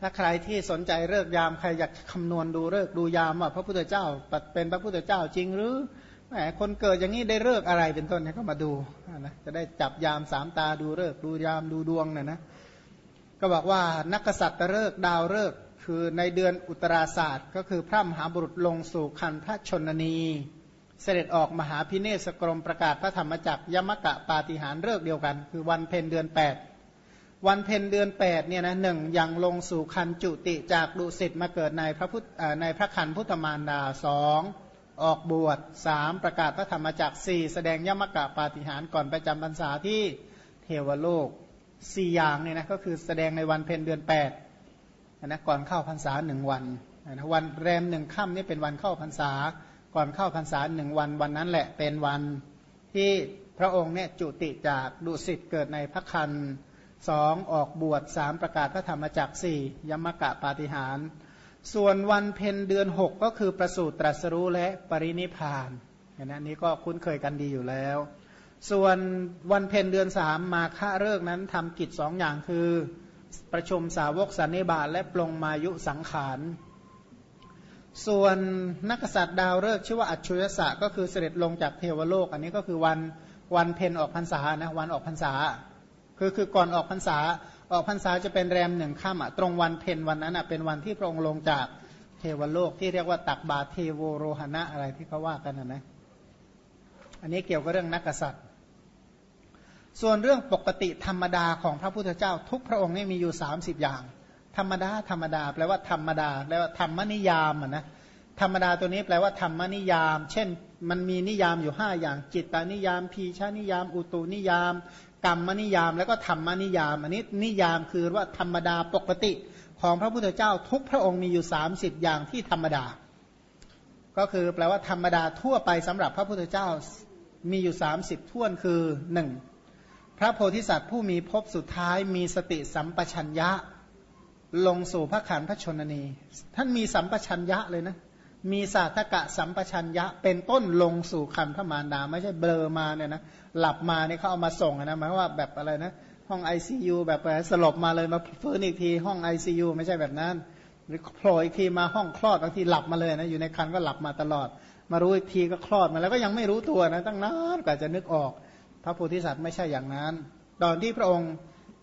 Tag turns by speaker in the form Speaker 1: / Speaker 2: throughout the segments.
Speaker 1: ถ้าใครที่สนใจเลิกยามใครอยากคำนวณดูเลิกดูยามว่าพระพุทธเจ้าเป็นพระพุทธเจ้าจริงหรือแหมคนเกิดอย่างนี้ได้เลิกอะไรเป็นต้นเนี่ยก็มาดูนะจะได้จับยามสามตาดูเลิกดูยามดูดวงเนี่ยนะก็บอกว่านักษัตริย์เลิกดาวเลิกคือในเดือนอุตราศาสตร์ ก็คือพระมหาบุรุษลงสู่คันพระชนนี เสด็จออกมหาพิเนศกรมประกาศพระธรรมจักรยมกะปาฏิหารเลิกเดียวกัน คือวันเพ็ญเดือน8 วันเพ็ญเดือน8เนี่ยนะหนึ่งยังลงสู่คันจุติจากดุสิตมาเกิดในพระพุทธในพระคันพุทธมารดาสองออกบวชสามประกาศพระธรรมจักรสี่แสดงยมกะปาฏิหารก่อนประจำพรรษาที่เทวโลกสี่อย่างเนี่ยนะก็คือแสดงในวันเพ็ญเดือน8นะก่อนเข้าพรรษาหนึ่งวันนะวันแรมหนึ่งค่ำนี่เป็นวันเข้าพรรษา ก่อนเข้าพรรษาหนึ่งวันวันนั้นแหละเป็นวันที่พระองค์เนี่ยจุติจากดุสิตเกิดในพระคัน สองออกบวชสามประกาศพระธรรมจักสี่ยมกะปาฏิหาร ส่วนวันเพ็ญเดือนหกก็คือประสูตรตรัสรู้และปรินิพานอันนี้ก็คุ้นเคยกันดีอยู่แล้ว ส่วนวันเพ็ญเดือนสามมาฆะเลิกนั้นทำกิจสองอย่างคือประชุมสาวกสันนิบาตและปลงมายุสังขาร ส่วนนักษัตริย์ดาวฤกษ์ชื่อว่าอัจฉริยะก็คือเสด็จลงจากเทวโลก อันนี้ก็คือวันวันเพ็ญออกพรรษานะวันออกพรรษา คือคือก่อนออกพรรษาออกพรรษาจะเป็นแรมหนึ่งค่ำตรงวันเพ็ญวันนั้นเป็นวันที่พระองค์ลงจากเทวโลกที่เรียกว่าตักบาเทโวโรหณะอะไรที่เขาว่ากันนะนะอันนี้เกี่ยวกับเรื่องนักษัตริย์ ส่วนเรื่องปกติธรรมดาของพระพุทธเจ้า ทุกพระองค์นี่มีอยู่ 30 อย่าง ธรรมดาธรรมดา แปลว่าธรรมดาแปลว่าธรรมนิยามอะนะธรรมดาตัวนี้แปลว่าธรรมนิยาม เช่น มันมีนิยามอยู่ 5 อย่าง จิตตานิยามพีชานิยาม อุตุนิยาม กรรมนิยามแล้วก็ธรรมนิยามอันนี้นิยามคือว่าธรรมดาปกติของพระพุทธเจ้าทุกพระองค์มีอยู่ 30 อย่างที่ธรรมดา ก็คือแปลว่าธรรมดาทั่วไปสำหรับพระพุทธเจ้ามีอยู่ 30ท่วนคือ1พระโพธิสัตว์ผู้มีภพสุดท้ายมีสติสัมปชัญญะ ลงสู่พระขันพระชนนี ท่านมีสัมปชัญญะเลยนะ มีศาสตกะสัมปชัญญะ เป็นต้นลงสู่คันพระมารดาไม่ใช่เบลอมาเนี่ยนะหลับมาเนี่ยเขาเอามาส่งนะหมายว่าแบบอะไรนะ ห้อง ICU แบบสลบมาเลยมาฟื้นอีกทีห้อง ICU ไม่ใช่แบบนั้นหรือโผล่อีกทีมาห้องคลอดบางทีหลับมาเลยนะอยู่ในคันก็หลับมาตลอด มารู้อีกทีก็คลอดมาแล้วก็ยังไม่รู้ตัวนะตั้งนานกว่าจะนึกออก พระโพธิสัตว์ไม่ใช่อย่างนั้น ตอนที่พระองค์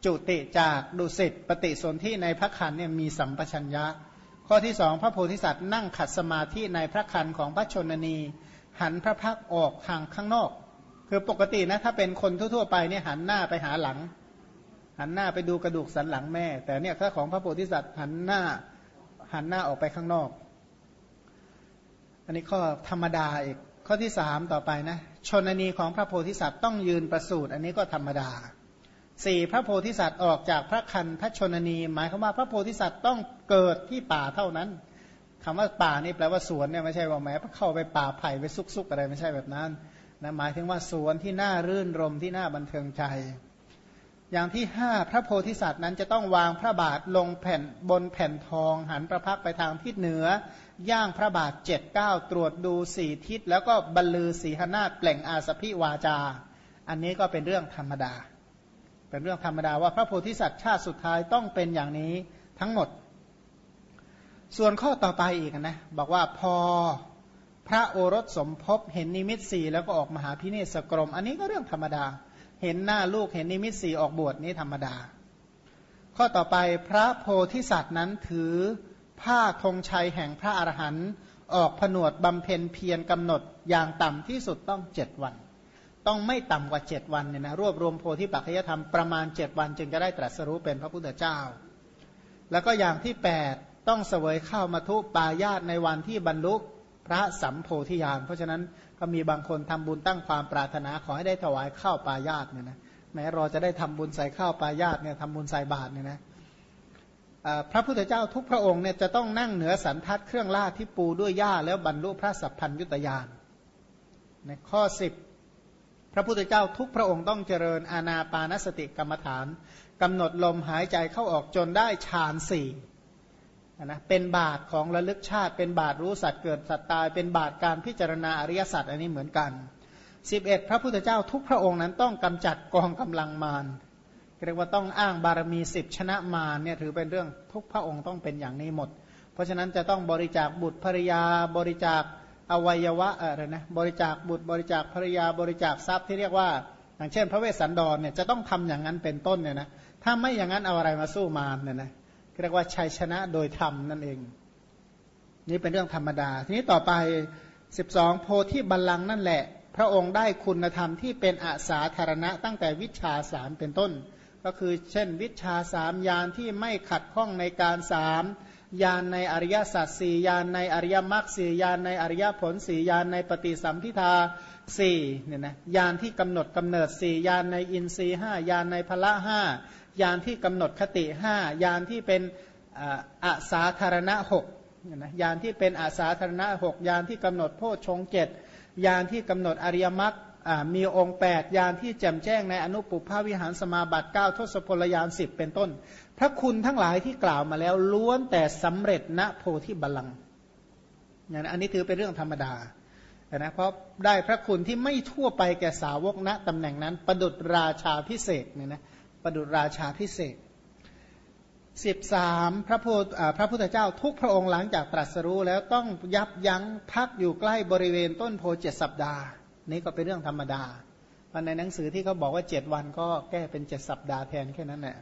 Speaker 1: จุติจากดุสิตปฏิสนธิในพระคันเนี่ยมีสัมปชัญญะ ข้อที่สองพระโพธิสัตว์นั่งขัดสมาธิในพระคันของพระชนนี หันพระพักออกทางข้างนอก คือปกตินะถ้าเป็นคนทั่วๆไปเนี่ยหันหน้าไปหาหลัง หันหน้าไปดูกระดูกสันหลังแม่ แต่เนี่ยถ้าของพระโพธิสัตว์หันหน้าหันหน้าออกไปข้างนอก อันนี้ข้อธรรมดาอีกข้อที่สามต่อไปนะชนนีของพระโพธิสัตว์ต้องยืนประสูตรอันนี้ก็ธรรมดา สี่พระโพธิสัตว์ออกจากพระคันพระชนนี หมายความว่าพระโพธิสัตว์ต้องเกิดที่ป่าเท่านั้นคำว่าป่านี่แปลว่าสวนเนี่ยไม่ใช่ว่าแม้เข้าไปป่าไผ่ไปซุกๆอะไรไม่ใช่แบบนั้นนะหมายถึงว่าสวนที่น่ารื่นรมที่น่าบันเทิงใจ อย่างที่ห้าพระโพธิสัตว์นั้นจะต้องวางพระบาทลงแผ่นบนแผ่นทอง หันพระพักไปทางทิศเหนือย่างพระบาทเจ็ดเก้าตรวจดูสี่ทิศ แล้วก็บรรลือสีหนาฏเปล่งอาสพิวาจา อันนี้ก็เป็นเรื่องธรรมดา เป็นเรื่องธรรมดาว่าพระโพธิสัตว์ชาติสุดท้ายต้องเป็นอย่างนี้ทั้งหมด ส่วนข้อต่อไปอีกนะบอกว่าพอพระโอรสสมภพเห็นนิมิตสีแล้วก็ออกมหาพิเนศกรม อันนี้ก็เรื่องธรรมดา เห็นหน้าลูกเห็นนิมิตสีออกบวชนี้ธรรมดา ข้อต่อไปพระโพธิสัตว์นั้นถือผ้าธงชัยแห่งพระอรหันต์ออกผนวดบำเพ็ญเพียรกำหนดอย่างต่ำที่สุดต้องเจ็ดวัน ต้องไม่ต่ำกว่าเจ็ดวันเนี่ยนะรวบรวมโพธิปัจจยธรรมประมาณเจ็ดวันจึงจะได้ตรัสรู้เป็นพระพุทธเจ้า แล้วก็อย่างที่แปดต้องเสวยข้าวมาทุปายาตในวันที่บรรลุพระสัมโพธิญาณเพราะฉะนั้นก็มีบางคนทำบุญตั้งความปรารถนาขอให้ได้ถวายข้าวปายาตเนี่ยนะแม้เราจะได้ทำบุญใส่ข้าวปายาตเนี่ยทำบุญใส่บาตรเนี่ยนะพระพุทธเจ้าทุกพระองค์เนี่ยจะต้องนั่งเหนือสันทัดเครื่องล่าที่ปูด้วยหญ้าแล้วบรรลุพระสัพพัญยุตยานในข้อ10 พระพุทธเจ้าทุกพระองค์ต้องเจริญอาณาปานสติกรรมฐานกำหนดลมหายใจเข้าออกจนได้ฌานสี่นะเป็นบาทของระลึกชาติ เป็นบาทรู้สัตว์เกิดสัตว์ตาย เป็นบาทการพิจารณาอริยสัจอันนี้เหมือนกัน 11 พระพุทธเจ้าทุกพระองค์นั้นต้องกำจัดกองกำลังมารเรียกว่าต้องอ้างบารมีสิบชนะมารเนี่ยถือเป็นเรื่องทุกพระองค์ต้องเป็นอย่างนี้หมด เพราะฉะนั้นจะต้องบริจาคบุตรภรยาบริจาค อวัยวะอะไรนะบริจาคบุตรบริจาคภรยาบริจาคทรัพย์ที่เรียกว่า อย่างเช่น พระเวสสันดรเนี่ยจะต้องทำอย่างนั้นเป็นต้นเนี่ยนะถ้าไม่อย่างนั้นเอาอะไรมาสู้มารเนี่ยนะเรียกว่าชัยชนะโดยธรรมนั่นเอง นี่เป็นเรื่องธรรมดา ทีนี้ต่อไป 12 โพธิบัลลังก์นั่นแหละ พระองค์ได้คุณธรรมที่เป็นอาสาธารณะตั้งแต่วิชาสามเป็นต้น ก็คือเช่น วิชาสามยานที่ไม่ขัดข้องในการสาม ยานในอริยสัจสี่ยานในอริยมรรคสี่ยานในอริยผลสี่ยานในปฏิสัมพิทาสี่เนี่ยนะยานที่กำหนดกำเนิดสี่ยานในอินทรีห้ายานในพละห้ายานที่กำหนดคติห้ายานที่เป็นอาสาธารณะหกยานที่เป็นอาสาธารณะหกยานที่กำหนดโพชฌงเจ็ดยานที่กำหนดอริยมรรคมีองค์ 8 ยานที่แจ่มแจ้งในอนุปุพาวิหารสมาบัติ 9 ทศพลยาน 10 เป็นต้น พระคุณทั้งหลายที่กล่าวมาแล้วล้วนแต่สำเร็จณโพธิบัลลังก์อันนี้ถือเป็นเรื่องธรรมดานะเพราะได้พระคุณที่ไม่ทั่วไปแก่สาวกณตำแหน่งนั้น ประดุดราชาพิเศษเนี่ยนะประดุดราชาพิเศษสิบสามพระพุทธพระพุทธเจ้าทุกพระองค์หลังจากตรัสรู้แล้วต้องยับยั้งพักอยู่ใกล้บริเวณต้นโพเจ็ดสัปดาห์ นี่ก็เป็นเรื่องธรรมดาในหนังสือที่เขาบอกว่าเจ็ดวันก็แก้เป็นเจ็ดสัปดาห์แทนแค่นั้นแหละ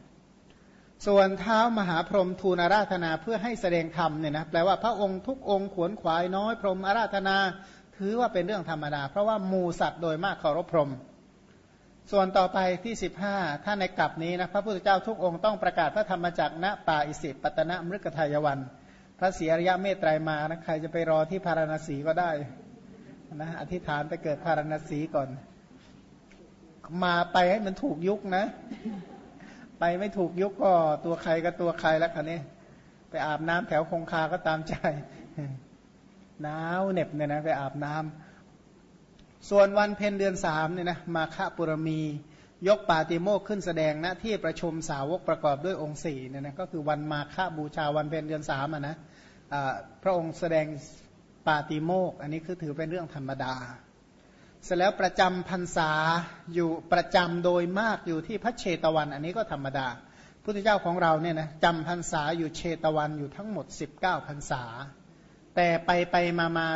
Speaker 1: ส่วนเท้ามหาพรหมทูลอาราธนาเพื่อให้แสดงธรรมเนี่ยนะแปลว่าพระองค์ทุกองค์ขวนขวายน้อยพรหมอาราธนา ถือว่าเป็นเรื่องธรรมดา เพราะว่ามูสัตว์โดยมากเคารพพรหมส่วนต่อไปที่สิบห้าถ้าในกลับนี้นะพระพุทธเจ้าทุกองค์ต้องประกาศพระธรรมจักรณป่าอิสิปตนะมฤกทายวัน พระศรีอริยเมตไตรมานะใครจะไปรอที่พารณสีก็ได้นะอธิษฐานไปเกิดพารณสีก่อน มาไปให้มันถูกยุคนะ ไปไม่ถูกยุคก็ตัวใครก็ตัวใครแล้วคันนี้ไปอาบน้ำแถวคงคาก็ตามใจหนาวเหน็บเนี่ยนะไปอาบน้ำส่วนวันเพ็ญเดือนสามเนี่ยนะมาฆปุรมี ยกปาติโมกขึ้นแสดงณนะที่ประชุมสาวกประกอบด้วยองค์สี่เนี่ยนะก็คือวันมาฆบูชาวันเพ็ญเดือนสามอะนะพระองค์แสดงปาติโมก อันนี้คือถือเป็นเรื่องธรรมดา เสร็จแล้วประจำพรรษาอยู่ประจำโดยมากอยู่ที่พระเชตวัน อันนี้ก็ธรรมดาพุทธเจ้าของเราเนี่ยนะจำพรรษาอยู่เชตวันอยู่ทั้งหมด 19พรรษา แต่ไปไปมามา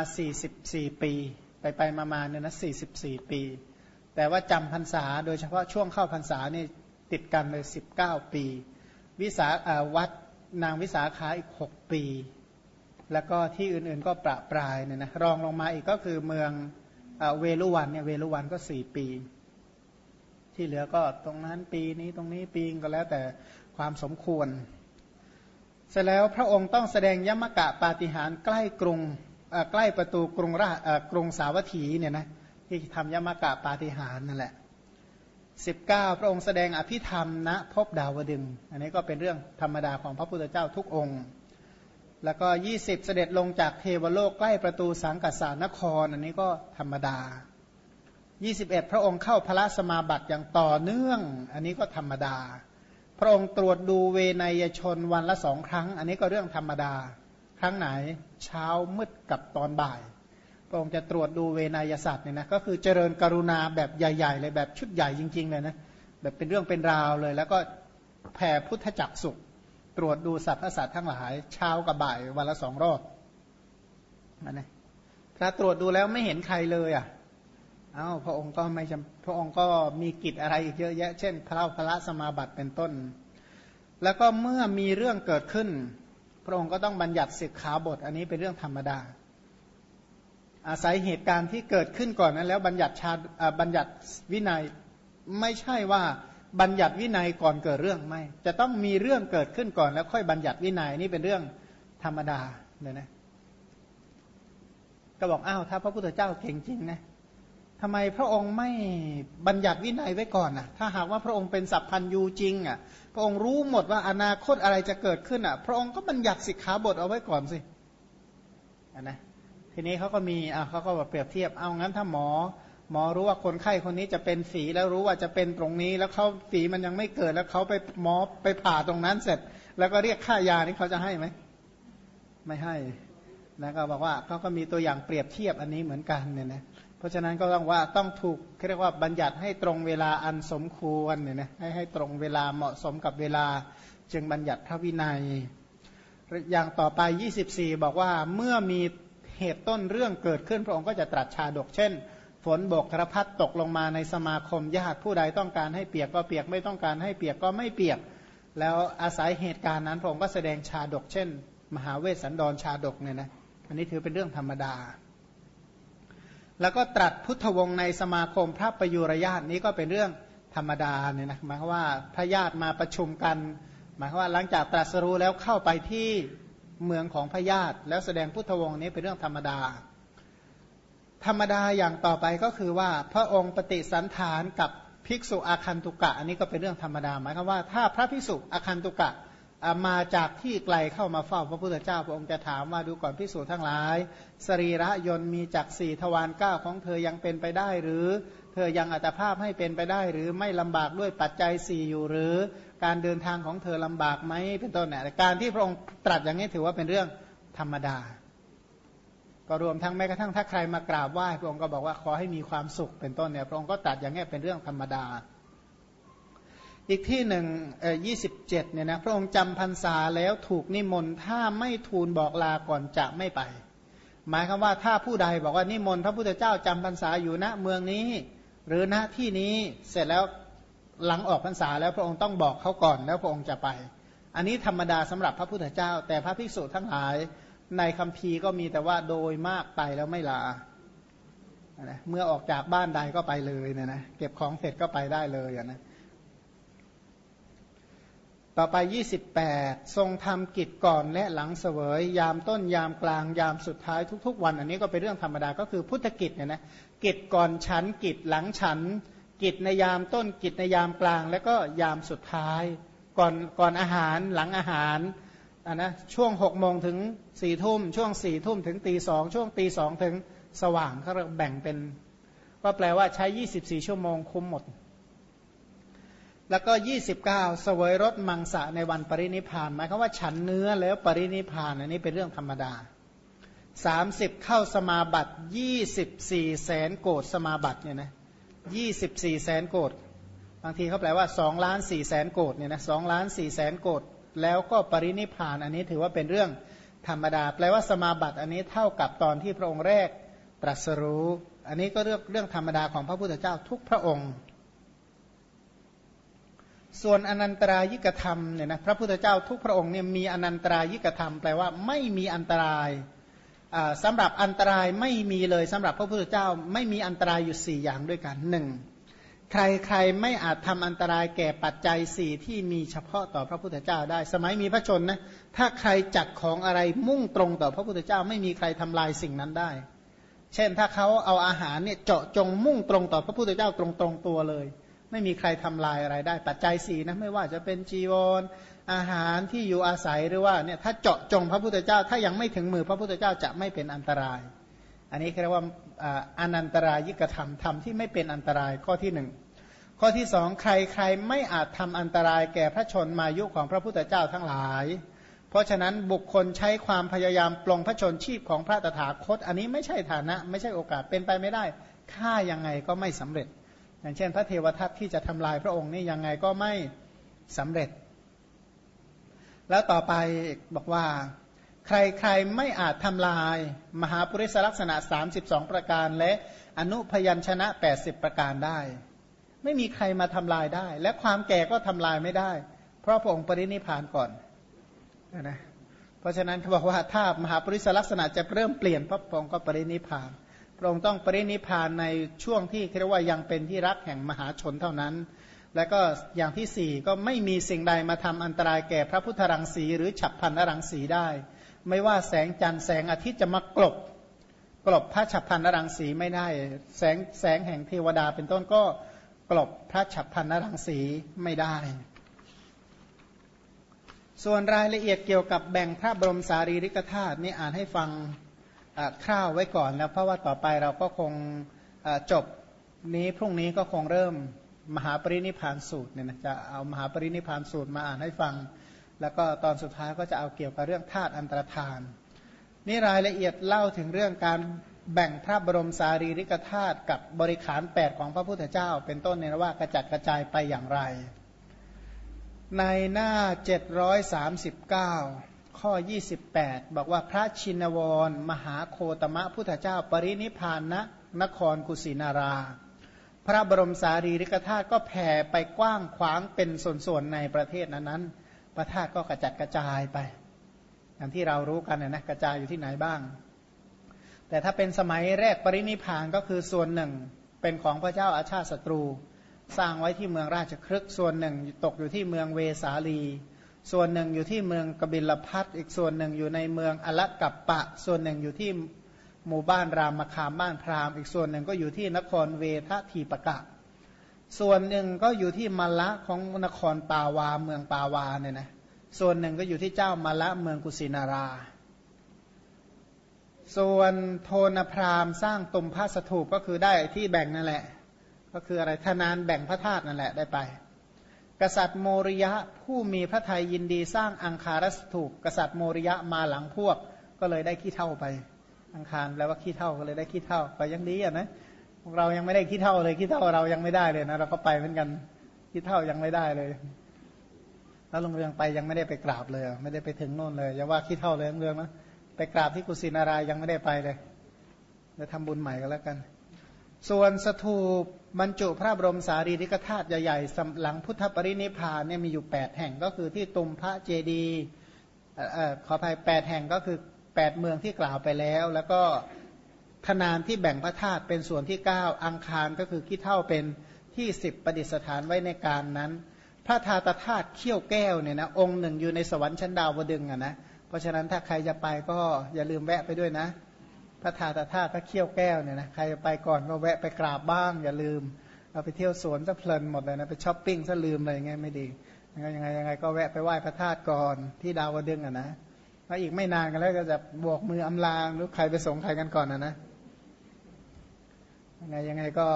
Speaker 1: 44 ปี ไปไปมามาเนี่ยนะสี่สิบสี่ปี แต่ว่าจำพรรษาโดยเฉพาะช่วงเข้าพรรษานี่ติดกันเลยสิบเก้าปี วิสาวัดนางวิสาขาอีกหกปี แล้วก็ที่อื่นๆก็ประปรายเนี่ยนะรองลงมาอีกก็คือเมือง เวลุวันเนี่ยเวลุวันก็สี่ปี ที่เหลือก็ตรงนั้นปีนี้ตรงนี้ปีก็แล้วแต่ความสมควร เสร็จแล้วพระองค์ต้องแสดงยมกะปาฏิหารใกล้กรุงใกล้ประตูกรุงรากรุงสาวัตถีเนี่ยนะที่ทำยมกะปาฏิหารนั่นแหละสิบเก้าพระองค์แสดงอภิธรรมณพบดาวดึง อันนี้ก็เป็นเรื่องธรรมดาของพระพุทธเจ้าทุกองค์ แล้วก็ยี่สิบเสด็จลงจากเทวโลกใกล้ประตูสังกัสานคร อันนี้ก็ธรรมดายี่สิบเอ็ดพระองค์เข้าพระสมาบัติอย่างต่อเนื่อง อันนี้ก็ธรรมดา พระองค์ตรวจดูเวนยชนวันละสองครั้ง อันนี้ก็เรื่องธรรมดา ครั้งไหนเช้ามืดกับตอนบ่าย พระองค์จะตรวจดูเวนยศาสตร์เนี่ยนะก็คือเจริญกรุณาแบบใหญ่ๆเลยแบบชุดใหญ่จริงๆเลยนะแบบเป็นเรื่องเป็นราวเลย แล้วก็แผ่พุทธจักสุข ตรวจดูสัตว์สัตว์ทั้งหลายเช้ากับบ่ายวันละสองรอบนะนะถ้าตรวจดูแล้วไม่เห็นใครเลยอะเอา้าพระองค์ก็ไม่จำพระองค์ก็มีกิจอะไรอีกเยอะแยะ เช่นพระพระสมาบัติเป็นต้น แล้วก็เมื่อมีเรื่องเกิดขึ้น พระองค์ก็ต้องบัญญัติสิกขาบท อันนี้เป็นเรื่องธรรมดา อาศัยเหตุการณ์ที่เกิดขึ้นก่อนนั้นแล้วบัญญัติชาบัญญัติวินัยไม่ใช่ว่า บัญญัติวินัยก่อนเกิดเรื่องไม่ จะต้องมีเรื่องเกิดขึ้นก่อนแล้วค่อยบัญญัติวินัยนี่เป็นเรื่องธรรมดาเลยนะก็บอกอ้าวถ้าพระพุทธเจ้าเก่งจริงนะทำไมพระองค์ไม่บัญญัติวินัยไว้ก่อนนะถ้าหากว่าพระองค์เป็นสัพพันยูจริงอะ พระองค์รู้หมดว่าอนาคตอะไรจะเกิดขึ้นอะ พระองค์ก็บัญญัติสิกขาบทเอาไว้ก่อนสิอนนะทีนี้เขาก็มีอะเขาก็แบบเปรียบเทียบเอางั้นถ้าหมอ หมอรู้ว่าคนไข้คนนี้จะเป็นฝีแล้วรู้ว่าจะเป็นตรงนี้ แล้วเขาฝีมันยังไม่เกิดแล้วเขาไปหมอไปผ่าตรงนั้นเสร็จ แล้วก็เรียกค่ายานี่เขาจะให้ไหมไม่ให้นะก็บอกว่าเขาก็มีตัวอย่างเปรียบเทียบอันนี้เหมือนกันเนี่ยนะเพราะฉะนั้นก็ต้องว่าต้องถูกเรียกว่าบัญญัติให้ตรงเวลาอันสมควรเนี่ยนะให้ให้ตรงเวลาเหมาะสมกับเวลาจึงบัญญัติพระวินัย อย่างต่อไป 24 บอกว่าเมื่อมีเหตุต้นเรื่องเกิดขึ้นพระองค์ก็จะตรัสชาดกเช่น ฝนบกกระพัดตกลงมาในสมาคมญาติผู้ใดต้องการให้เปียกก็เปียกไม่ต้องการให้เปียกก็ไม่เปียก แล้วอาศัยเหตุการณ์นั้นพระองค์ก็แสดงชาดก เช่น มหาเวสสันดรชาดกเนี่ยนะอันนี้ถือเป็นเรื่องธรรมดา แล้วก็ตรัสพุทธวงศ์ในสมาคมพระประยุรญาตินี้ก็เป็นเรื่องธรรมดาเนี่ยนะหมายความว่าพระญาติมาประชุมกัน หมายความว่าหลังจากตรัสรู้แล้วเข้าไปที่เมืองของพระญาติแล้วแสดงพุทธวงศ์นี้เป็นเรื่องธรรมดา ธรรมดาอย่างต่อไปก็คือว่า พระองค์ปฏิสันฐานกับภิกษุอาคันตุกะ อันนี้ก็เป็นเรื่องธรรมดาหมายความว่า ถ้าพระภิกษุอาคันตุกะมาจากที่ไกลเข้ามาเฝ้าพระพุทธเจ้า พระองค์จะถามว่าดูก่อนภิกษุทั้งหลาย สรีระยนมีจักสี่ทวารเก้าของเธอยังเป็นไปได้หรือ เธอยังอัตภาพให้เป็นไปได้หรือไม่ลำบากด้วยปัจจัยสี่อยู่หรือ การเดินทางของเธอลำบากไหมเป็นต้นเนี่ยการที่พระองค์ตรัสอย่างนี้ถือว่าเป็นเรื่องธรรมดา ก็รวมทั้งแม้กระทั่งถ้าใครมากราบไหว้พระองค์ก็บอกว่าขอให้มีความสุขเป็นต้นเนี่ยพระองค์ก็ตรัสอย่างนี้เป็นเรื่องธรรมดา อีกที่หนึ่งยี่สิบเจ็ดเนี่ยนะพระองค์จำพรรษาแล้วถูกนิมนต์ถ้าไม่ทูลบอกลาก่อนจะไม่ไป หมายคือว่าถ้าผู้ใดบอกว่านิมนต์พระพุทธเจ้าจำพรรษาอยู่ณเมืองนี้ หรือณที่นี้เสร็จแล้วหลังออกพรรษาแล้วพระองค์ต้องบอกเขาก่อนแล้วพระองค์จะไป อันนี้ธรรมดาสำหรับพระพุทธเจ้า แต่พระภิกษุทั้งหลาย ในคัมภีร์ก็มีแต่ว่าโดยมากไปแล้วไม่ลาเมื่อออกจากบ้านใดก็ไปเลยเนี่ยนะเก็บของเสร็จก็ไปได้เลยนะต่อไป 28 ทรงทำกิจก่อนและหลังเสวย ยามต้นยามกลางยามสุดท้ายทุก ๆ วัน อันนี้ก็เป็นเรื่องธรรมดาก็คือพุทธกิจเนี่ยนะกิจก่อนฉันกิจหลังฉัน กิจในยามต้นกิจในยามกลาง แล้วก็ยามสุดท้าย ก่อนก่อนอาหารหลังอาหาร อะนะช่วงหกโมงถึงสี่ทุ่มช่วงสี่ทุ่มถึงตีสองช่วงตีสองถึงสว่างเขาแบ่งเป็น ก็แปลว่าใช้ยี่สิบสี่ชั่วโมงคุ้มหมด แล้วก็ยี่สิบเก้าสวยรสมังสะในวันปรินิพานหมายความว่าฉันเนื้อแล้วปรินิพานอันนี้เป็นเรื่องธรรมดาสามสิบเข้าสมาบัติยี่สิบสี่แสนโกดสมาบัติเนี่ยนะยี่สิบสี่แสนโกดบางทีเขาแปลว่าสองล้านสี่แสนโกดเนี่ยนะสองล้านสี่แสนโกด แล้วก็ปรินิพานอันนี้ถือว่าเป็นเรื่องธรรมดา แปลว่าสมาบัติอันนี้เท่ากับตอนที่พระองค์แรกตรัสรู้ อันนี้ก็เรื่องเรื่องธรรมดาของพระพุทธเจ้าทุกพระองค์ ส่วนอนันตรายิกธรรมเนี่ยนะพระพุทธเจ้าทุกพระองค์เนี่ยมีอนันตรายิกธรรม แปลว่าไม่มีอันตรายสำหรับอันตรายไม่มีเลยสำหรับพระพุทธเจ้าไม่มีอันตรายอยู่สี่อย่างด้วยกันหนึ่ง ใครใครไม่อาจทำอันตรายแก่ปัจจัยสี่ที่มีเฉพาะต่อพระพุทธเจ้าได้ สมัยมีพระชนนะถ้าใครจัดของอะไรมุ่งตรงต่อพระพุทธเจ้าไม่มีใครทำลายสิ่งนั้นได้ เช่นถ้าเขาเอาอาหารเนี่ยเจาะจงมุ่งตรงต่อพระพุทธเจ้าตรงตรงตัวเลย ไม่มีใครทำลายอะไรได้ ปัจจัยสี่นะไม่ว่าจะเป็นจีวรอาหารที่อยู่อาศัยหรือว่าเนี่ยถ้าเจาะจงพระพุทธเจ้าถ้ายังไม่ถึงมือพระพุทธเจ้าจะไม่เป็นอันตราย อันนี้เรียกว่า อนันตรายิกธรรมธรรมที่ไม่เป็นอันตรายข้อที่หนึ่งข้อที่สองใครใครไม่อาจทำอันตรายแก่พระชนมายุของพระพุทธเจ้าทั้งหลาย เพราะฉะนั้นบุคคลใช้ความพยายามปลงพระชนชีพของพระตถาคต อันนี้ไม่ใช่ฐานะ ไม่ใช่โอกาสเป็นไปไม่ได้ฆ่ายังไงก็ไม่สำเร็จ อย่างเช่น พระเทวทัตที่จะทำลายพระองค์นี่ยังไงก็ไม่สำเร็จ แล้วต่อไปบอกว่า ใครๆไม่อาจทำลาย มหาปุริสลักษณะ 32 ประการ และอนุพยัญชนะ 80 ประการได้ ไม่มีใครมาทำลายได้ และความแก่ก็ทำลายไม่ได้ เพราะพระองค์ปรินิพานก่อนนะเพราะฉะนั้นเขาบอกว่าถ้ามหาปริศลักษณะจะเริ่มเปลี่ยนพระองค์ก็ปรินิพานพระองค์ต้องปรินิพานในช่วงที่เรียกว่ายังเป็นที่รักแห่งมหาชนเท่านั้น แล้วก็อย่างที่สี่ก็ไม่มีสิ่งใดมาทำอันตรายแก่พระพุทธรังสีหรือฉับพันรังสีได้ ไม่ว่าแสงจันทร์แสงอาทิตย์จะมากลบ กลบพระฉับพันรังสีไม่ได้ แสงแสงแห่งเทวดาเป็นต้นก็กลบพระฉับพันรังสีไม่ได้ ส่วนรายละเอียดเกี่ยวกับแบ่งพระบรมสารีริกธาตุนี่อ่านให้ฟังคร่าวไว้ก่อนแล้วเพราะว่าต่อไปเราก็คงจบนี้พรุ่งนี้ก็คงเริ่มมหาปรินิพานสูตรเนี่ยนะจะเอามหาปรินิพานสูตรมาอ่านให้ฟัง แล้วก็ตอนสุดท้ายก็จะเอาเกี่ยวกับเรื่องธาตุอันตรธาน นี่รายละเอียดเล่าถึงเรื่องการแบ่งพระบรมสารีริกธาตุกับบริขารแปดของพระพุทธเจ้า เป็นต้นเนี่ยว่ากระจัดกระจายไปอย่างไร ในหน้า 739 ข้อ 28 บอกว่าพระชินวร มหาโคตมะพุทธเจ้า ปรินิพานณนครกุสินารา พระบรมสารีริกธาตุก็แผ่ไปกว้างขวางเป็นส่วนๆในประเทศนั้นๆ พระธาตุก็กระจัดกระจายไป อย่างที่เรารู้กันนะกระจายอยู่ที่ไหนบ้าง แต่ถ้าเป็นสมัยแรกปรินิพานก็คือส่วนหนึ่งเป็นของพระเจ้าอาชาติศัตรู สร้างไว้ที่เมืองราชครึกส่วนหนึ่งตกอยู่ที่เมืองเวสาลี ส่วนหนึ่งอยู่ที่เมืองกบิลพัทอีกส่วนหนึ่งอยู่ในเมืองอลกัปปะ ส่วนหนึ่งอยู่ที่หมู่บ้านรามคามบ้านพราหมณ์อีกส่วนหนึ่งก็อยู่ที่นครเวททีปกะ ส่วนหนึ่งก็อยู่ที่มละของนครปาวาเมืองปาวาเนี่ยนะส่วนหนึ่งก็อยู่ที่เจ้ามละเมืองกุสินารา ส่วนโทนพรามสร้างตุมพระสถูปก็คือได้ที่แบ่งนั่นแหละ ก็คืออะไรทนานแบ่งพระธาตุนั่นแหละได้ไป กษัตริย์โมริยะผู้มีพระทัยยินดีสร้างอังคารสถูป กษัตริย์โมริยะมาหลังพวกก็เลยได้ขี้เท่าไป อังคารแปลว่าขี้เท่าก็เลยได้ขี้เท่าไปยังดีอะนะ เรายังไม่ได้ขี้เท่าเลยขี้เท่าเรายังไม่ได้เลยนะเราก็ไปเหมือนกันขี้เท่ายังไม่ได้เลยแล้วลงเรืองไปยังไม่ได้ไปกราบเลย ไม่ได้ไปถึงโน่นเลยอย่าว่าขี้เท่าเลยลงเรืองนะไปกราบที่กุสินารายยังไม่ได้ไปเลยจะทำบุญใหม่ก็แล้วกัน ส่วนสถูปบรรจุพระบรมสารีริกธาตุใหญ่ๆหลังพุทธปรินิพานเนี่ยมีอยู่ 8 แห่งก็คือที่ตุมพระเจดีขออภัย8แห่งก็คือ 8 เมืองที่กล่าวไปแล้ว แล้วก็ ขนานที่แบ่งพระธาตุเป็นส่วนที่ 9 อังคารก็คือขี้เท่าเป็นที่ 10 ประดิษฐานไว้ในการนั้น พระธาตธาตุเขี้ยวแก้วเนี่ยนะองค์หนึ่งอยู่ในสวรรค์ชั้นดาวดึงอะนะเพราะฉะนั้นถ้าใครจะไปก็อย่าลืมแวะไปด้วยนะ พระธาตุธาตุพระเขี้ยวแก้วเนี่ยนะใครจะไปก่อนก็แวะไปกราบบ้างอย่าลืมเอาไปเที่ยวสวนซะเพลินหมดเลยนะไปช้อปปิ้งซะลืมอะไรเงี้ยไม่ดียังไงยังไงยังไงก็แวะไปไหว้พระธาตุก่อนที่ดาวดึงอะนะแล้วอีกไม่นานกันแล้วก็จะบวกมืออำลางหรือใครไปส่งใครกันก่อนนะนะ ยังไงยังไงก็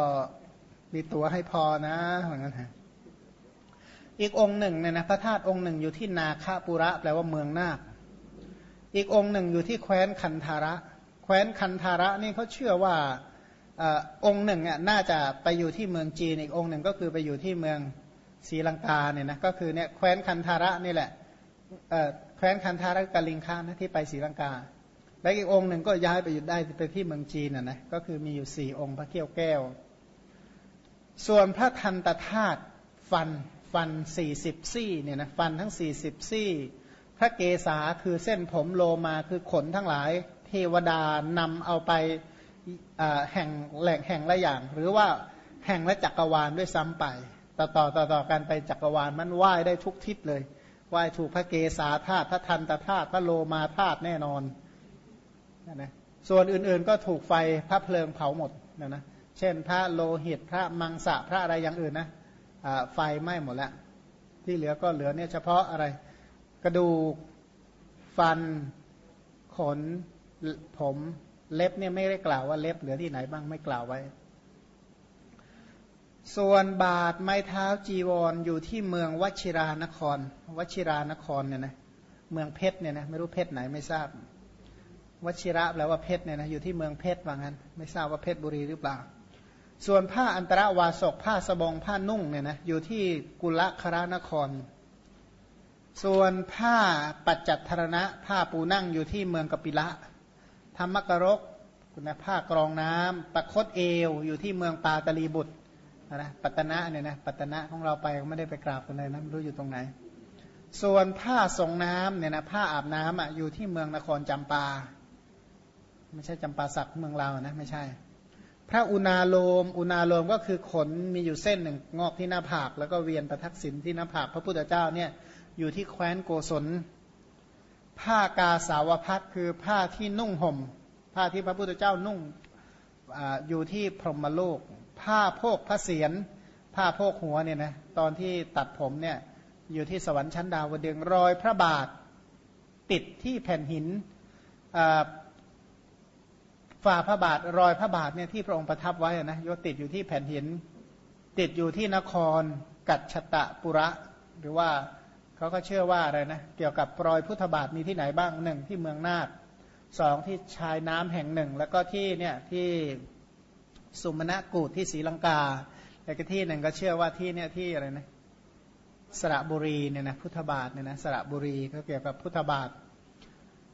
Speaker 1: มีตัวให้พอนะเหมือนกันฮะอีกองค์หนึ่งเนี่ยนะพระธาตุองค์หนึ่งอยู่ที่นาคาปุระแปลว่าเมืองนาค อีกองค์หนึ่งอยู่ที่แคว้นคันธาระ แคว้นคันธาระนี่เขาเชื่อว่าองค์หนึ่งน่าจะไปอยู่ที่เมืองจีนอีกองค์หนึ่งก็คือไปอยู่ที่เมืองศรีลังกาเนี่ยนะก็คือเนี่ยแคว้นคันธาระนี่แหละแคว้นคันธาระกาลิงคานะที่ไปศรีลังกา และอีกองค์หนึ่งก็ย้ายไปอยู่ได้ไปที่เมืองจีนนะนะก็คือมีอยู่สี่องค์พระเกี้ยวแก้ว ส่วนพระทันตธาตุฟันฟันสี่สิบซี่เนี่ยนะฟันทั้งสี่สิบซี่ พระเกศาคือเส้นผมโลมาคือขนทั้งหลาย เทวดานำเอาไปแห่งแหล่งแห่งละอย่าง หรือว่าแห่งละจักรวาลด้วยซ้ำไป ต่อต่อต่อต่อกันไปจักรวาลมันไหว้ได้ทุกทิศเลยไหว้ถูกพระเกศาธาตุพระทันตธาตุพระโลมาธาตุแน่นอน นะส่วนอื่นๆก็ถูกไฟพระเพลิงเผาหมดนะนะเช่นพระโลหิตพระมังสะพระอะไรอย่างอื่นนะไฟไหม้หมดแล้วที่เหลือก็เหลือเนี่ยเฉพาะอะไร กระดูกฟันขนผมเล็บเนี่ยไม่ได้กล่าวว่าเล็บเหลือที่ไหนบ้างไม่กล่าวไว้ ส่วนบาทไม้เท้าจีวรออยู่ที่เมืองวชิรานคร วชิรานครเนี่ยนะเมืองเพชรเนี่ยนะไม่รู้เพชรไหนไม่ทราบ วชิระแปลว่าเพชรเนี่ยนะอยู่ที่เมืองเพชรว่างั้น ไม่ทราบว่าเพชรบุรีหรือเปล่า ส่วนผ้าอันตรวาสกผ้าสบงผ้านุ่งเนี่ยนะอยู่ที่กุลครานคร ส่วนผ้าปัจจัตทรณะผ้าปูนั่งอยู่ที่เมืองกปิละธรรมกรกคุณผ้ากรองน้ำปะคดเอวอยู่ที่เมืองปาตลีบุตรนะปัตนะเนี่ยนะปัตนะของเราไปไม่ได้ไปกราบกันเลยนะไม่รู้อยู่ตรงไหน ส่วนผ้าทรงน้ำเนี่ยนะผ้าอาบน้ำอะอยู่ที่เมืองนครจำปา ไม่ใช่จำปาสักเมืองเรานะไม่ใช่ พระอุณาโลม อุณาโลมก็คือขนมีอยู่เส้นหนึ่งงอกที่หน้าผาก แล้วก็เวียนประทักษิณที่หน้าผากพระพุทธเจ้าเนี่ยอยู่ที่แคว้นโกศล ผ้ากาสาวพัดคือผ้าที่นุ่งห่ม ผ้าที่พระพุทธเจ้านุ่งออยู่ที่พรหมโลก ผ้าโพกพระเศียรผ้าโพกหัวเนี่ยนะตอนที่ตัดผมเนี่ยอยู่ที่สวรรค์ชั้นดาวดึงรอยพระบาทติดที่แผ่นหิน ฝ่าพระบาทรอยพระบาทเนี่ยที่พระองค์ประทับไว้นะโยติดอยู่ที่แผ่นหิน ติดอยู่ที่นคร กัจฉตะปุระ หรือว่าเขาก็เชื่อว่าอะไรนะเกี่ยวกับรอยพุทธบาทมีที่ไหนบ้างหนึ่งที่เมืองนาคสองที่ชายน้ำแห่งหนึ่ง แล้วก็ที่เนี่ยที่สุมาณกูดที่ศรีลังกาแล้วก็ที่หนึ่งก็เชื่อว่าที่เนี่ยที่อะไรนะสระบุรีเนี่ยนะพุทธบาทเนี่ยนะสระบุรีเขาเกี่ยวกับพุทธบาท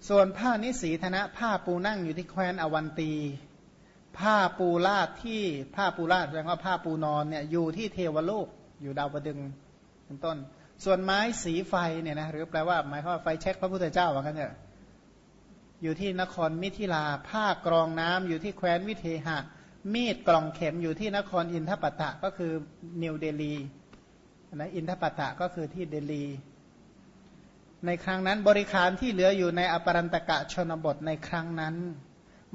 Speaker 1: ส่วนผ้านิสีธนะ ผ้าปูนั่งอยู่ที่แคว้นอวันตี ผ้าปูลาดที่ผ้าปูลาดแปลว่าผ้าปูนอนเนี่ยอยู่ที่เทวโลกอยู่ดาวประดึงเป็นต้น ส่วนไม้สีไฟเนี่ยนะหรือแปลว่าหมายความว่าไฟเช็คพระพุทธเจ้าว่ากันเนี่ยอยู่ที่นครมิถิลา ผ้ากรองน้ำอยู่ที่แคว้นวิเทหะ มีดกล่องเข็มอยู่ที่นครอินทปัตตะก็คือนิวเดลีนะอินทปัตตะก็คือที่เดลี ในครั้งนั้นบริขารที่เหลืออยู่ในอปรันตกะชนบทในครั้งนั้น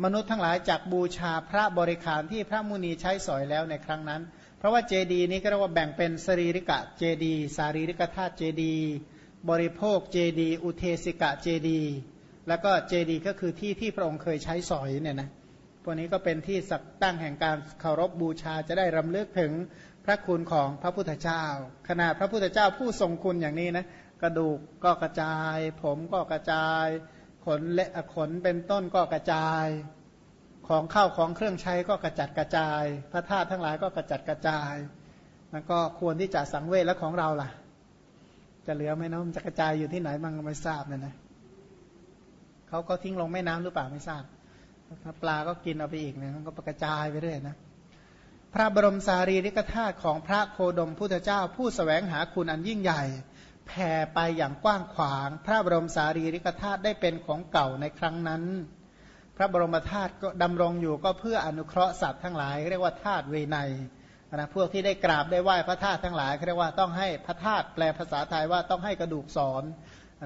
Speaker 1: มนุษย์ทั้งหลายจากบูชาพระบริขารที่พระมุนีใช้สอยแล้วในครั้งนั้น เพราะว่าเจดีนี้ก็เรียกว่าแบ่งเป็นสรีริกะเจดีสารีริกธาตุเจดี บริโภคเจดี อุเทสิกะเจดี แล้วก็เจดีก็คือที่ที่พระองค์เคยใช้สอยเนี่ยนะพวกนี้ก็เป็นที่สักตั้งแห่งการเคารพบูชาจะได้รำลึกถึงพระคุณของพระพุทธเจ้าขนาดพระพุทธเจ้าผู้ทรงคุณอย่างนี้นะ กระดูกก็กระจาย ผมก็กระจาย ขนเละขนเป็นต้นก็กระจาย ของเข้าของเครื่องใช้ก็กระจัดกระจาย พระธาตุทั้งหลายก็กระจัดกระจายแล้วก็ควรที่จะสังเวชแล้วของเราล่ะ จะเหลือไหมเนาะมันจะกระจายอยู่ที่ไหนมั่งไม่ทราบเนี่ยนะเขาก็ทิ้งลงแม่น้ำหรือเปล่าไม่ทราบปลาก็กินเอาไปอีกเนี่ยมันก็กระจายไปเรื่อยนะพระบรมสารีริกธาตุของพระโคดมพุทธเจ้า ผู้สแสวงหาคุณอันยิ่งใหญ่ แผ่ไปอย่างกว้างขวาง พระบรมสารีริกธาตุได้เป็นของเก่าในครั้งนั้น พระบรมธาตุก็ดำรงอยู่ก็เพื่ออนุเคราะห์สัตว์ทั้งหลาย เรียกว่าธาตุเวไนนะพวกที่ได้กราบได้ไหว้พระธาตุทั้งหลายเรียกว่าต้องให้พระธาตุแปลภาษาไทยว่าต้องให้กระดูกสอน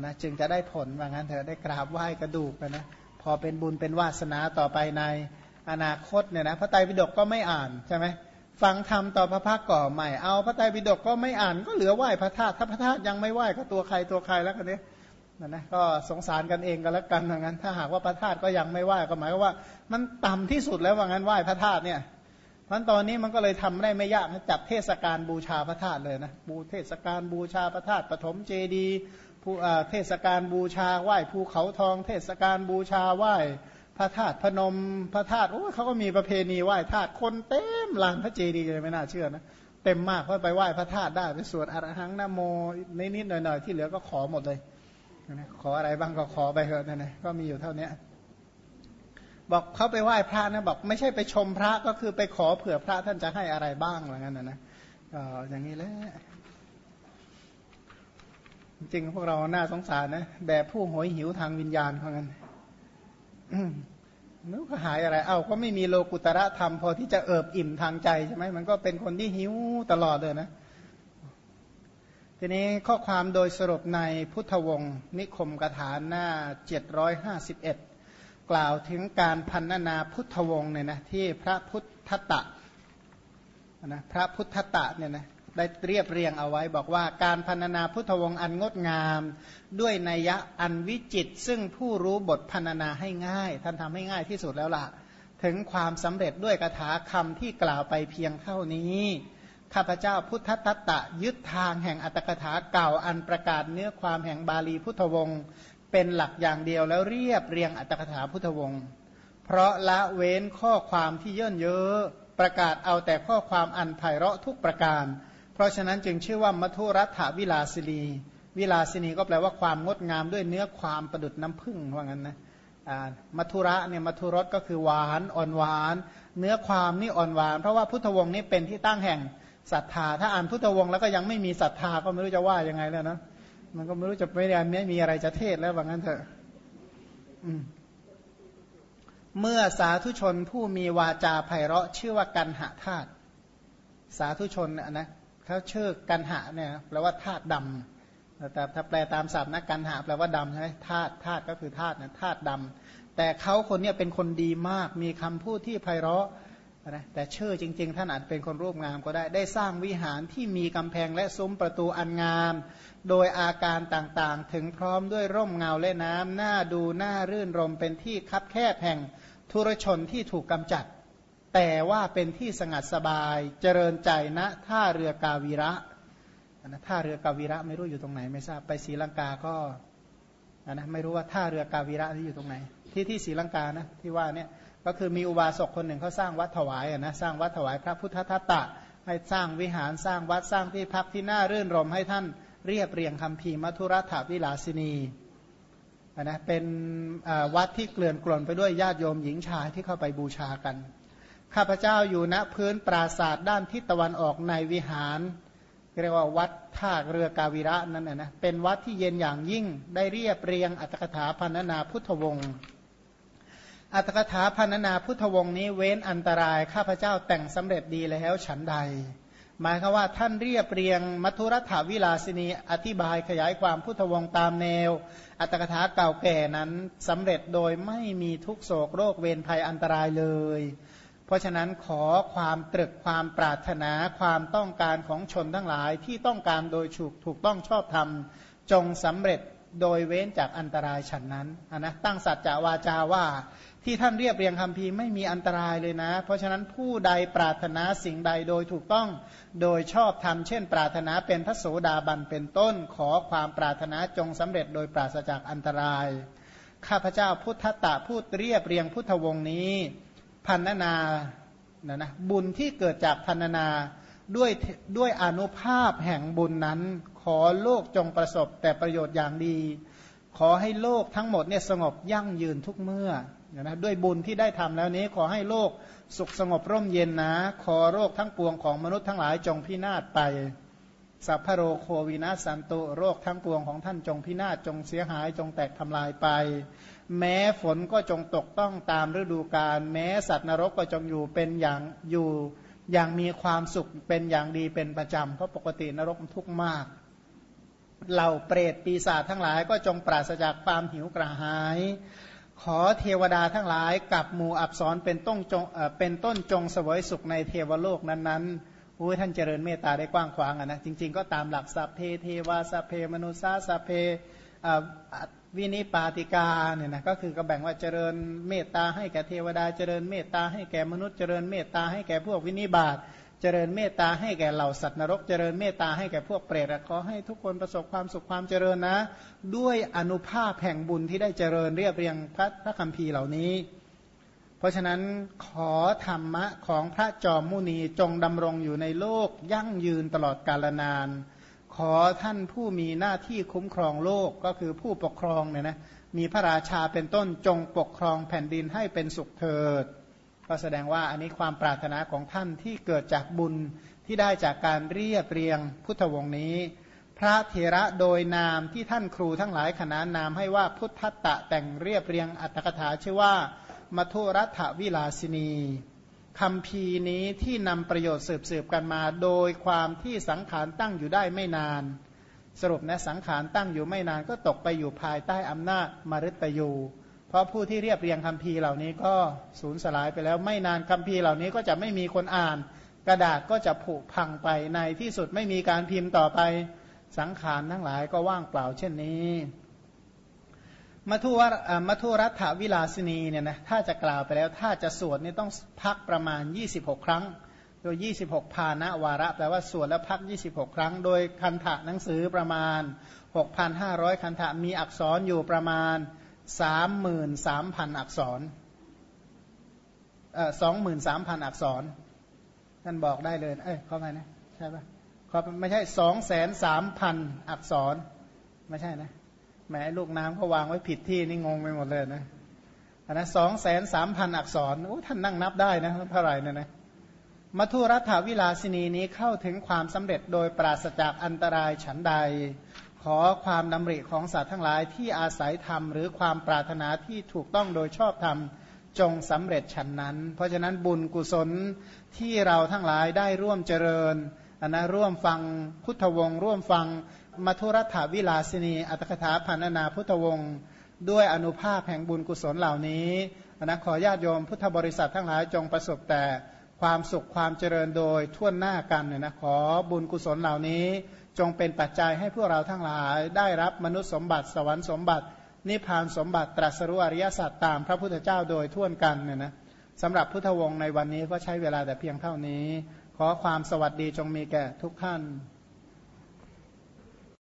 Speaker 1: นะจึงจะได้ผลว่างั้นเถอะได้กราบไหว้กระดูกนะพอเป็นบุญเป็นวาสนาต่อไปในอนาคตเนี่ยนะพระไตรปิฎกก็ไม่อ่านใช่ไหม ฟังธรรมต่อพระพักก่อใหม่เอาพระไตรปิฎกก็ไม่อ่านก็เหลือไหว้พระธาตุถ้าพระธาตุยังไม่ไหว้ก็ตัวใครตัวใครแล้วกันเนี้นะนะก็สงสารกันเองกันแล้วกันอย่างนั้น ถ้าหากว่าพระธาตุก็ยังไม่ไหว้ก็หมายว่า มันต่ำที่สุดแล้วว่างั้นไหว้พระธาตุเนี่ยมันตอนนี้มันก็เลยทำได้ไม่ยากจับเทศกาลบูชาพระธาตุเลยนะบูเทศกาลบูชาพระธาตุปฐมเจดีผู้เทศกาลบูชาไหว้ภูเขาทอง เทศกาลบูชาไหว้ พระธาตุพนมพระธาตุโอ้เขาก็มีประเพณีไหว้ธาตุคนเต็มลานพระเจดีย์เลยไม่น่าเชื่อนะเต็มมากเพราะไปไหว้พระธาตุได้ไปสวดอรหังนโมนิดๆหน่อยๆที่เหลือก็ขอหมดเลยขออะไรบ้างก็ขอไปเถอะนั่นนะก็มีอยู่เท่านี้บอกเขาไปไหว้พระนะบอกไม่ใช่ไปชมพระก็คือไปขอเผื่อพระท่านจะให้อะไรบ้างอะไรเงี้ยนะนะก็อย่างนี้แหละจริงพวกเราหน้าสงสารนะแบบผู้หอยหิวทางวิญญาณเขางั้น นึกหายอะไร เอาก็ไม่มีโลกุตระธรรม พอที่จะเอิบอิ่มทางใจใช่ไหมมันก็เป็นคนที่หิวตลอดเลยนะ ทีนี้ข้อความโดยสรุปในพุทธวงศ์นิคมกถาหน้า 751 กล่าวถึงการพันนาพุทธวงศ์เนี่ยนะที่พระพุทธตะนะพระพุทธตะเนี่ยนะ ได้เรียบเรียงเอาไว้ บอกว่าการพันนาพุทธวงศ์อันงดงาม ด้วยนัยะอันวิจิต ซึ่งผู้รู้บทพันนาให้ง่าย ท่านทำให้ง่ายที่สุดแล้วล่ะ ถึงความสำเร็จด้วยคาถาคำที่กล่าวไปเพียงเท่านี้ ข้าพเจ้าพุทธตัตตะยึดทางแห่งอัตถกถาเก่าอันประกาศเนื้อความแห่งบาลีพุทธวงศ์เป็นหลักอย่างเดียวแล้วเรียบเรียงอัตถกถาพุทธวงศ์เพราะละเว้นข้อความที่เย่นเยอะประกาศเอาแต่ข้อความอันไพเราะทุกประการ เพราะฉะนั้นจึงชื่อว่ามัทุรัฐวิลาสินีวิลาสินีก็แปลว่าความงดงามด้วยเนื้อความประดุดน้ำผึ้งว่างั้นนะมัทุระเนี่ยมัทุรสก็คือหวานอ่อนหวาน เนื้อความนี่อ่อนหวาน เพราะว่าพุทธวงศ์นี่เป็นที่ตั้งแห่งศรัทธา ถ้าอ่านพุทธวงศ์แล้วก็ยังไม่มีศรัทธาก็ไม่รู้จะว่ายังไงแล้วนะมันก็ไม่รู้จะไม่ได้ไม่มีอะไรจะเทศแล้วว่างั้นเถอะเมื่อสาธุชนผู้มีวาจาไพเราะชื่อว่ากันหะธาตุสาธุชนนะ เขาเชื่อกันหะเนี่ยแปลว่าธาตุดำแต่ถ้าแปลตามศัพท์นะกันหะแปลว่าดำใช่ไหมธาตุธาตุก็คือธาตุนะธาตุดำแต่เขาคนนี้เป็นคนดีมาก มีคำพูดที่ไพเราะนะแต่เชื่อจริง ๆ ท่านอาจเป็นคนรูปงามก็ได้ ได้สร้างวิหารที่มีกำแพงและซุ้มประตูอันงาม โดยอาการต่างๆ ถึงพร้อมด้วยร่มเงาและน้ำหน้าดูหน้ารื่นรมเป็นที่คับแคบแห่งทุรชนที่ถูกกำจัด แต่ว่าเป็นที่สงัดสบายเจริญใจณท่าเรือกาวีระนะท่าเรือกาวีระไม่รู้อยู่ตรงไหนไม่ทราบไปศรีลังกาก็นะไม่รู้ว่าท่าเรือกาวีระที่อยู่ตรงไหน ที่ที่ศรีลังกานะที่ว่าเนี่ยก็คือมีอุบาสกคนหนึ่งเขาสร้างวัดถวายนะสร้างวัดถวายพระพุทธทัตตะ ให้สร้างวิหารสร้างวัดสร้างที่พักที่น่ารื่นรมให้ท่านเรียบเรียงคำพีมัทุรัฐวิลาสินีนะเป็นวัดที่เกลื่อนกล่นไปด้วยญาติโยมหญิงชายที่เข้าไปบูชากัน ข้าพเจ้าอยู่ณพื้นปราศาสตร์ด้านทิศตะวันออกในวิหาร เรียกว่าวัดท่าเรือกาวิระนั่นนะเป็นวัดที่เย็นอย่างยิ่งได้เรียบเรียงอัตถกถาพันนาพุทธวงศ์อัตถกถาพันนาพุทธวงศ์นี้เว้นอันตรายข้าพเจ้าแต่งสำเร็จดีแล้วฉันใด หมายคือว่าท่านเรียบเรียงมัทุรัฐาวิลาสินีอธิบายขยายความพุทธวงศ์ตามแนว อัตถกถาเก่าแก่นั้นสำเร็จโดยไม่มีทุกโศกโรคเวรภัยอันตรายเลย เพราะฉะนั้นขอความตรึกความปรารถนาความต้องการของชนทั้งหลายที่ต้องการโดยถูกถูกต้องชอบธรรม จงสำเร็จโดยเว้นจากอันตรายฉันนั้นนะตั้งสัจจะวาจาว่าที่ท่านเรียบเรียงคำพีไม่มีอันตรายเลยนะ เพราะฉะนั้นผู้ใดปรารถนาสิ่งใดโดยถูกต้องโดยชอบธรรม เช่น ปรารถนาเป็นพระโสดาบันเป็นต้น ขอความปรารถนาจงสำเร็จโดยปราศจากอันตราย ข้าพเจ้าพุทธตะพูดเรียบเรียงพุทธวงศ์นี้ พันนานะนะบุญที่เกิดจากพันนาด้วยด้วยอนุภาพแห่งบุญนั้น ขอโลกจงประสบแต่ประโยชน์อย่างดี ขอให้โลกทั้งหมดเนี่ยสงบยั่งยืนทุกเมื่อนะด้วยบุญที่ได้ทำแล้วนี้ ขอให้โลกสุขสงบร่มเย็นนะ ขอโรคทั้งปวงของมนุษย์ทั้งหลายจงพินาศไปสัพพโรโควินาสันตุโรคทั้งปวงของท่านจงพินาศจงเสียหายจงแตกทำลายไป แม้ฝนก็จงตกต้องตามฤดูกาลแม้สัตว์นรกก็จงอยู่เป็นอย่างอยู่อย่างมีความสุขเป็นอย่างดีเป็นประจำ เพราะปกตินรกทุกข์มาก เหล่าเปรตปีศาจทั้งหลายก็จงปราศจากความหิวกระหาย ขอเทวดาทั้งหลายกับหมู่อับสรเป็นต้นจงเป็นต้นจงเสวยสุขในเทวโลกนั้นๆอุ้ยท่านเจริญเมตตาได้กว้างขวางอะนะจริง ๆ ก็ตามหลักสัพเพเทวาสัพเพมนุษาสัพเพ วินิปาติกาเนี่ยนะก็คือก็แบ่งว่าเจริญเมตตาให้แก่เทวดาเจริญเมตตาให้แก่มนุษย์เจริญเมตตาให้แก่พวกวินิบาตเจริญเมตตาให้แก่เหล่าสัตว์นรก เจริญเมตตาให้แก่พวกเปรตขอให้ทุกคนประสบความสุขความเจริญนะ ด้วยอนุภาพแห่งบุญที่ได้เจริญเรียบเรียงพระพระคัมภีร์เหล่านี้ เพราะฉะนั้นขอธรรมะของพระจอมมุนีจงดำรงอยู่ในโลกยั่งยืนตลอดกาลนาน ขอท่านผู้มีหน้าที่คุ้มครองโลกก็คือผู้ปกครองเนี่ยนะมีพระราชาเป็นต้นจงปกครองแผ่นดินให้เป็นสุขเถิด ก็แสดงว่าอันนี้ความปรารถนาของท่านที่เกิดจากบุญที่ได้จากการเรียบเรียงพุทธวงศ์นี้ พระเถระโดยนามที่ท่านครูทั้งหลายขนานนามให้ว่าพุทธตะแต่งเรียบเรียงอัตถกถาชื่อว่ามัทุรัฐวิลาสินี คำพีนี้ที่นำประโยชน์สืบสืบกันมา โดยความที่สังขารตั้งอยู่ได้ไม่นาน สรุปนะสังขารตั้งอยู่ไม่นานก็ตกไปอยู่ภายใต้อำนาจมฤตยูเพราะผู้ที่เรียบเรียงคำพีเหล่านี้ก็สูญสลายไปแล้วไม่นานคำพีเหล่านี้ก็จะไม่มีคนอ่าน กระดาษก็จะผุพังไปในที่สุดไม่มีการพิมพ์ต่อไป สังขารทั้งหลายก็ว่างเปล่าเช่นนี้ มัทุวมัทุรัฐวิลาสินีเนี่ยนะถ้าจะกล่าวไปแล้ว ถ้าจะสวดนี่ต้องพักประมาณ 26 ครั้ง โดย 26พานะวาระแปลว่าสวดแล้วพัก 26 ครั้ง โดยคันถะหนังสือประมาณ 6,500 คันถะมีอักษรอยู่ประมาณ 33,000 อักษรเอ่อ23,000 อักษรท่านบอกได้เลย เอ้ยเข้าไปนะ ใช่ปะเขาไม่ใช่ 23,000 อักษร ไม่ใช่นะ แม้ลูกน้ำเขาวางไว้ผิดที่นี่งงไปหมดเลยนะอันนะสองแสนสามพันอักษรโอ้ท่านนั่งนับได้นะเท่าไหร่นี่ยนะมัทุรัฐวิลาสินีนี้เข้าถึงความสำเร็จโดยปราศจากอันตรายฉันใด ขอความดำริของสัตว์ทั้งหลายที่อาศัยธรรม หรือความปรารถนาที่ถูกต้องโดยชอบธรรมจงสำเร็จฉันนั้น เพราะฉะนั้นบุญกุศลที่เราทั้งหลายได้ร่วมเจริญอันนะร่วมฟังพุทธวงศ์ร่วมฟัง มัทุรัฐวิลาสินี อัตถกถาพันนาพุทธวงศ์ด้วยอนุภาพแห่งบุญกุศลเหล่านี้นะขอญาติโยมพุทธบริษัททั้งหลายจงประสบแต่ความสุขความเจริญโดยทั่วหน้ากันเนี่ยนะขอบุญกุศลเหล่านี้ จงเป็นปัจจัยให้พวกเราทั้งหลาย ได้รับมนุษย์สมบัติสวรรค์สมบัติ นิพพานสมบัติตรัสรู้อริยสัจตามพระพุทธเจ้าโดยทั่วกันเนี่ยนะสำหรับพุทธวงศ์ในวันนี้ก็ใช้เวลาแต่เพียงเท่านี้ ขอความสวัสดีจงมีแก่ทุกท่าน